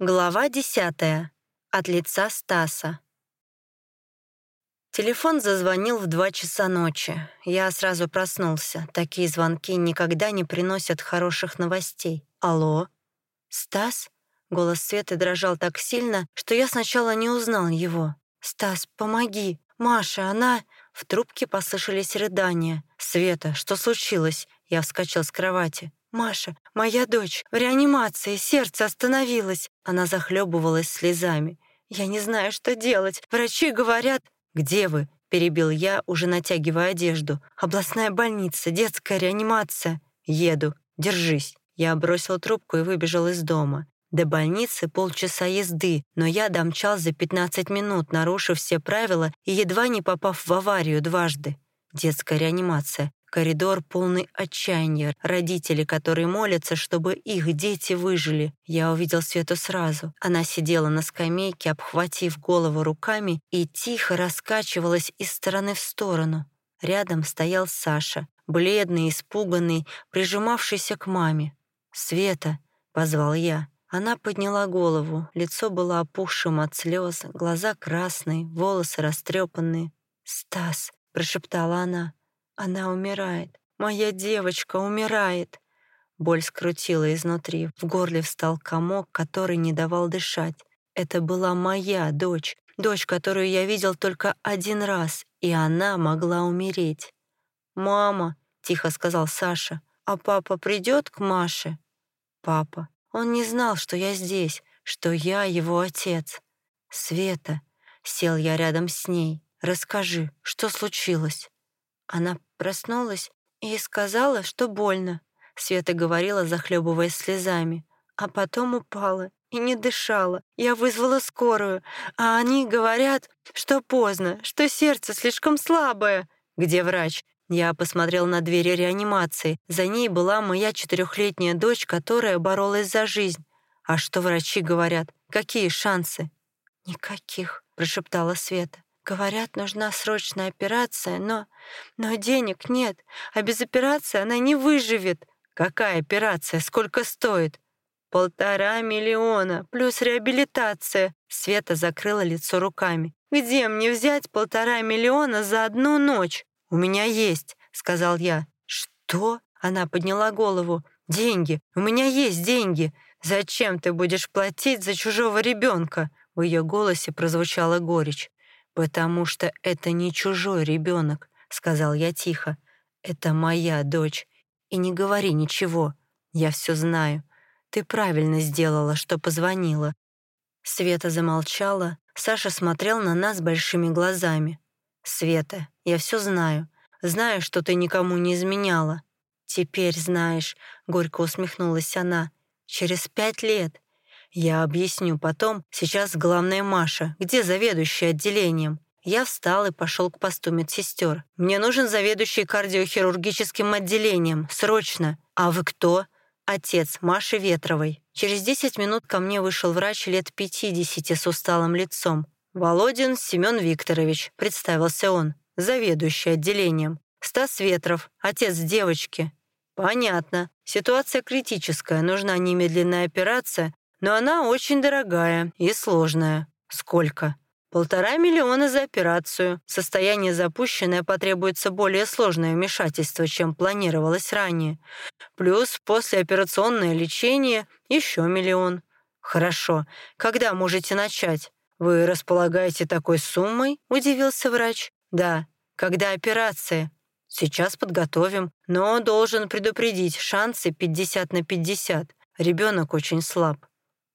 Глава десятая. От лица Стаса. Телефон зазвонил в два часа ночи. Я сразу проснулся. Такие звонки никогда не приносят хороших новостей. «Алло?» «Стас?» Голос Светы дрожал так сильно, что я сначала не узнал его. «Стас, помоги! Маша, она...» В трубке послышались рыдания. «Света, что случилось?» Я вскочил с кровати. «Маша, моя дочь, в реанимации, сердце остановилось!» Она захлебывалась слезами. «Я не знаю, что делать. Врачи говорят...» «Где вы?» — перебил я, уже натягивая одежду. «Областная больница, детская реанимация». «Еду. Держись». Я бросил трубку и выбежал из дома. До больницы полчаса езды, но я домчал за 15 минут, нарушив все правила и едва не попав в аварию дважды. Детская реанимация. Коридор полный отчаяния, родители, которые молятся, чтобы их дети выжили. Я увидел Свету сразу. Она сидела на скамейке, обхватив голову руками и тихо раскачивалась из стороны в сторону. Рядом стоял Саша, бледный, испуганный, прижимавшийся к маме. «Света!» — позвал я. Она подняла голову, лицо было опухшим от слез, глаза красные, волосы растрепанные. «Стас!» — прошептала она. Она умирает. Моя девочка умирает. Боль скрутила изнутри. В горле встал комок, который не давал дышать. Это была моя дочь, дочь, которую я видел только один раз, и она могла умереть. «Мама», — тихо сказал Саша, — «а папа придет к Маше?» «Папа. Он не знал, что я здесь, что я его отец. Света». Сел я рядом с ней. «Расскажи, что случилось?» Она проснулась и сказала, что больно. Света говорила, захлебываясь слезами. А потом упала и не дышала. Я вызвала скорую, а они говорят, что поздно, что сердце слишком слабое. Где врач? Я посмотрел на двери реанимации. За ней была моя четырехлетняя дочь, которая боролась за жизнь. А что врачи говорят? Какие шансы? Никаких, прошептала Света. Говорят, нужна срочная операция, но... Но денег нет, а без операции она не выживет. Какая операция? Сколько стоит? Полтора миллиона, плюс реабилитация. Света закрыла лицо руками. Где мне взять полтора миллиона за одну ночь? У меня есть, сказал я. Что? Она подняла голову. Деньги. У меня есть деньги. Зачем ты будешь платить за чужого ребенка? В ее голосе прозвучала горечь. «Потому что это не чужой ребенок», — сказал я тихо. «Это моя дочь. И не говори ничего. Я все знаю. Ты правильно сделала, что позвонила». Света замолчала. Саша смотрел на нас большими глазами. «Света, я все знаю. Знаю, что ты никому не изменяла». «Теперь знаешь», — горько усмехнулась она. «Через пять лет. Я объясню потом. Сейчас главная Маша. Где заведующий отделением? Я встал и пошел к посту медсестер. Мне нужен заведующий кардиохирургическим отделением. Срочно. А вы кто? Отец Маши Ветровой. Через 10 минут ко мне вышел врач лет 50 с усталым лицом. «Володин Семен Викторович», — представился он, заведующий отделением. «Стас Ветров, отец девочки». «Понятно. Ситуация критическая, нужна немедленная операция, но она очень дорогая и сложная. Сколько? Полтора миллиона за операцию. Состояние запущенное потребуется более сложное вмешательство, чем планировалось ранее. Плюс послеоперационное лечение еще миллион. Хорошо. Когда можете начать? Вы располагаете такой суммой? Удивился врач. Да. Когда операция? Сейчас подготовим, но должен предупредить, шансы 50 на 50. Ребенок очень слаб.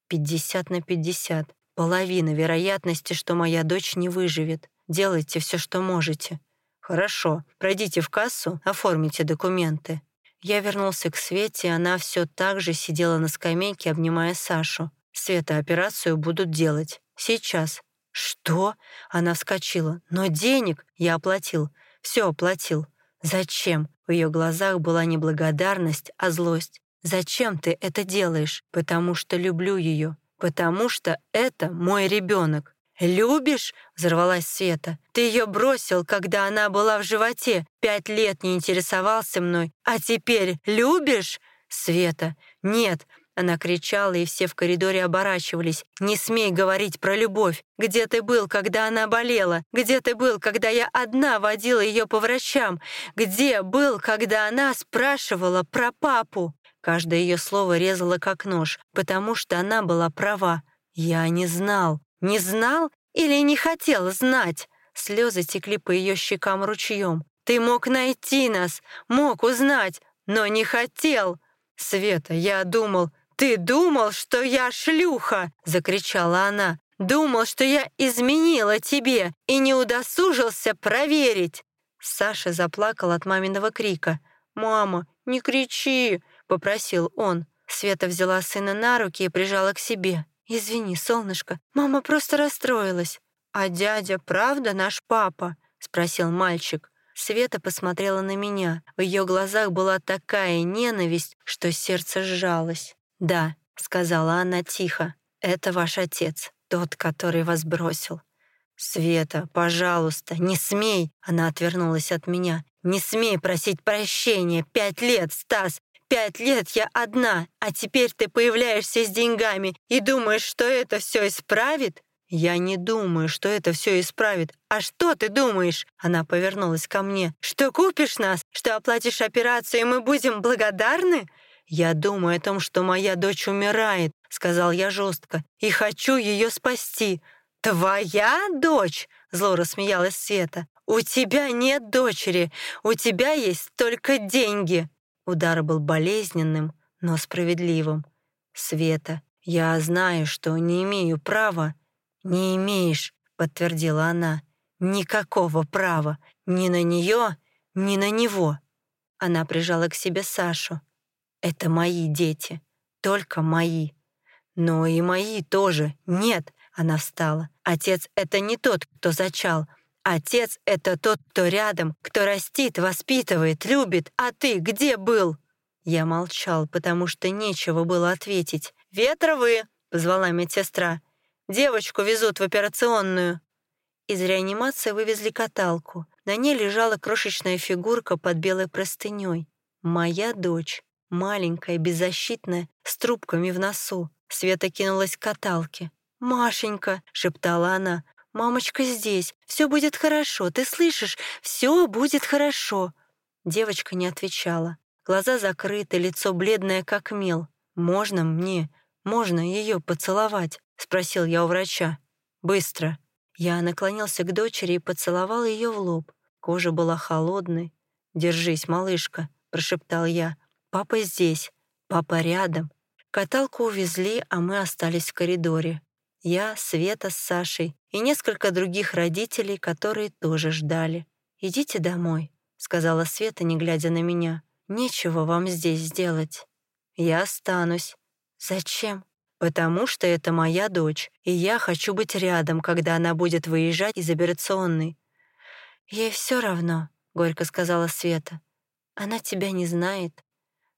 50 на 50. Половина вероятности, что моя дочь не выживет. Делайте все, что можете. Хорошо, пройдите в кассу, оформите документы. Я вернулся к Свете, она все так же сидела на скамейке, обнимая Сашу. Света, операцию будут делать. Сейчас. Что? Она вскочила. Но денег я оплатил. Все оплатил. Зачем? В ее глазах была не благодарность, а злость. Зачем ты это делаешь? Потому что люблю ее. Потому что это мой ребенок. «Любишь?» — взорвалась Света. «Ты ее бросил, когда она была в животе. Пять лет не интересовался мной. А теперь любишь?» «Света, нет, Она кричала, и все в коридоре оборачивались. «Не смей говорить про любовь! Где ты был, когда она болела? Где ты был, когда я одна водила ее по врачам? Где был, когда она спрашивала про папу?» Каждое ее слово резало как нож, потому что она была права. Я не знал. Не знал или не хотел знать? Слезы текли по ее щекам ручьем. «Ты мог найти нас, мог узнать, но не хотел!» «Света, я думал, «Ты думал, что я шлюха!» — закричала она. «Думал, что я изменила тебе и не удосужился проверить!» Саша заплакал от маминого крика. «Мама, не кричи!» — попросил он. Света взяла сына на руки и прижала к себе. «Извини, солнышко, мама просто расстроилась». «А дядя правда наш папа?» — спросил мальчик. Света посмотрела на меня. В ее глазах была такая ненависть, что сердце сжалось. «Да», — сказала она тихо, — «это ваш отец, тот, который вас бросил». «Света, пожалуйста, не смей!» Она отвернулась от меня. «Не смей просить прощения! Пять лет, Стас! Пять лет я одна, а теперь ты появляешься с деньгами и думаешь, что это все исправит?» «Я не думаю, что это все исправит. А что ты думаешь?» Она повернулась ко мне. «Что купишь нас? Что оплатишь операцию, и мы будем благодарны?» «Я думаю о том, что моя дочь умирает», — сказал я жестко, «и хочу ее спасти». «Твоя дочь?» — зло рассмеялась Света. «У тебя нет дочери, у тебя есть только деньги». Удар был болезненным, но справедливым. «Света, я знаю, что не имею права». «Не имеешь», — подтвердила она. «Никакого права. Ни на нее, ни на него». Она прижала к себе Сашу. Это мои дети, только мои. Но и мои тоже. Нет, она встала. Отец — это не тот, кто зачал. Отец — это тот, кто рядом, кто растит, воспитывает, любит. А ты где был? Я молчал, потому что нечего было ответить. «Ветровы!» — позвала медсестра. «Девочку везут в операционную». Из реанимации вывезли каталку. На ней лежала крошечная фигурка под белой простыней. Моя дочь маленькая, беззащитная, с трубками в носу. Света кинулась к каталке. «Машенька!» — шептала она. «Мамочка здесь. Все будет хорошо. Ты слышишь? Все будет хорошо». Девочка не отвечала. Глаза закрыты, лицо бледное, как мел. «Можно мне? Можно ее поцеловать?» — спросил я у врача. «Быстро». Я наклонился к дочери и поцеловал ее в лоб. Кожа была холодной. «Держись, малышка», — прошептал я. Папа здесь, папа рядом. Каталку увезли, а мы остались в коридоре. Я, Света с Сашей и несколько других родителей, которые тоже ждали. «Идите домой», — сказала Света, не глядя на меня. «Нечего вам здесь сделать». «Я останусь». «Зачем?» «Потому что это моя дочь, и я хочу быть рядом, когда она будет выезжать из операционной». «Ей все равно», — горько сказала Света. «Она тебя не знает.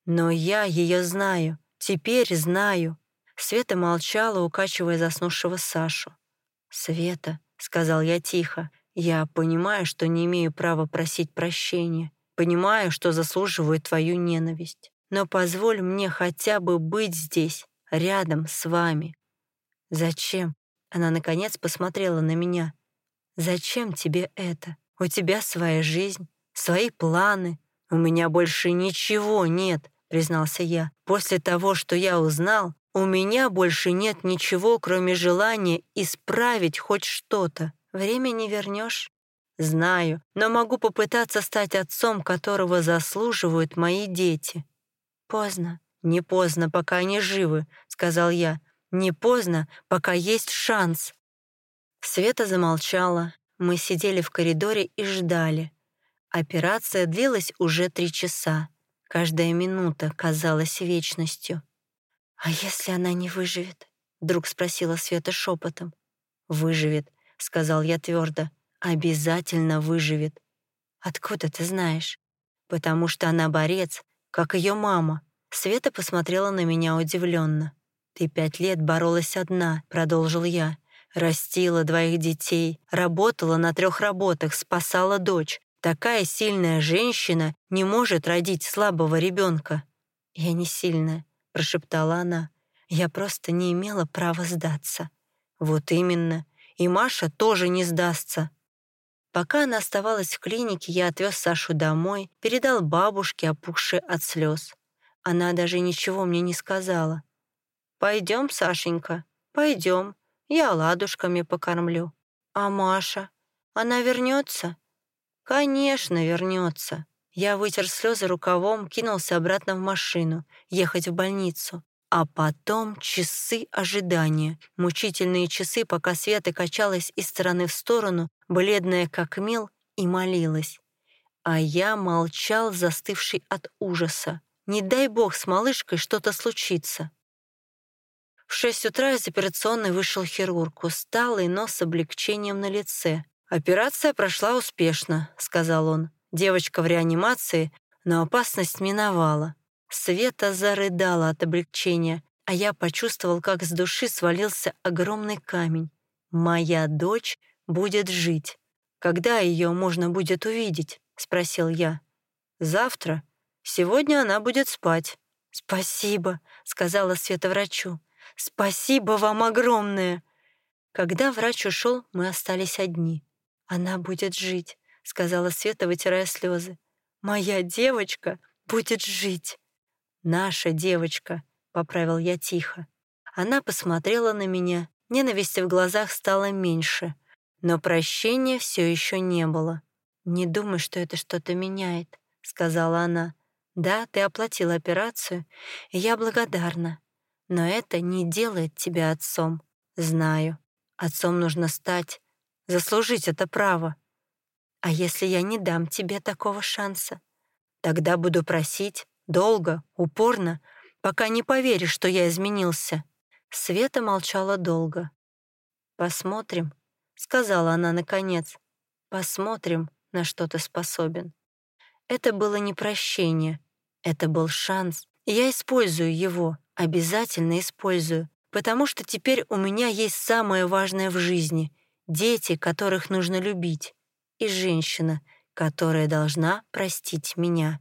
Но я ее знаю, теперь знаю. Света молчала, укачивая заснувшего Сашу. «Света», — сказал я тихо, — «я понимаю, что не имею права просить прощения, понимаю, что заслуживаю твою ненависть, но позволь мне хотя бы быть здесь, рядом с вами». «Зачем?» — она, наконец, посмотрела на меня. «Зачем тебе это? У тебя своя жизнь, свои планы. У меня больше ничего нет, — признался я. «После того, что я узнал, у меня больше нет ничего, кроме желания исправить хоть что-то. Время не вернешь. Знаю, но могу попытаться стать отцом, которого заслуживают мои дети». «Поздно». «Не поздно, пока они живы», — сказал я. «Не поздно, пока есть шанс». Света замолчала. Мы сидели в коридоре и ждали. Операция длилась уже три часа. Каждая минута казалась вечностью. «А если она не выживет?» — вдруг спросила Света шепотом. «Выживет», — сказал я твердо. «Обязательно выживет». «Откуда ты знаешь?» «Потому что она борец, как ее мама». Света посмотрела на меня удивленно. «Ты пять лет боролась одна», — продолжил я. «Растила двоих детей, работала на трех работах, спасала дочь, Такая сильная женщина не может родить слабого ребенка. Я не сильная, прошептала она. «Я просто не имела права сдаться». «Вот именно. И Маша тоже не сдастся». Пока она оставалась в клинике, я отвез Сашу домой, передал бабушке, опухшей от слез. Она даже ничего мне не сказала. «Пойдем, Сашенька, пойдем. Я ладушками покормлю. А Маша? Она вернется? Конечно, вернется. Я вытер слезы рукавом, кинулся обратно в машину, ехать в больницу. А потом часы ожидания. Мучительные часы, пока Света качалась из стороны в сторону, бледная как мел, и молилась. А я молчал, застывший от ужаса. Не дай бог с малышкой что-то случится. В шесть утра из операционной вышел хирург, усталый, но с облегчением на лице. «Операция прошла успешно», — сказал он. Девочка в реанимации, но опасность миновала. Света зарыдала от облегчения, а я почувствовал, как с души свалился огромный камень. «Моя дочь будет жить. Когда ее можно будет увидеть?» — спросил я. «Завтра. Сегодня она будет спать». «Спасибо», — сказала Света врачу. «Спасибо вам огромное!» Когда врач ушел, мы остались одни. «Она будет жить сказала Света, вытирая слезы. «Моя девочка будет жить». «Наша девочка», — поправил я тихо. Она посмотрела на меня, ненависти в глазах стало меньше, но прощения все еще не было. «Не думай, что это что-то меняет», — сказала она. «Да, ты оплатил операцию, и я благодарна. Но это не делает тебя отцом. Знаю. Отцом нужно стать, заслужить это право. А если я не дам тебе такого шанса? Тогда буду просить, долго, упорно, пока не поверишь, что я изменился». Света молчала долго. «Посмотрим», — сказала она наконец. «Посмотрим, на что ты способен». Это было не прощение, это был шанс, я использую его, обязательно использую, потому что теперь у меня есть самое важное в жизни — дети, которых нужно любить и женщина, которая должна простить меня.